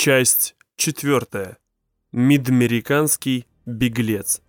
Часть четвертая. Мидамериканский беглец.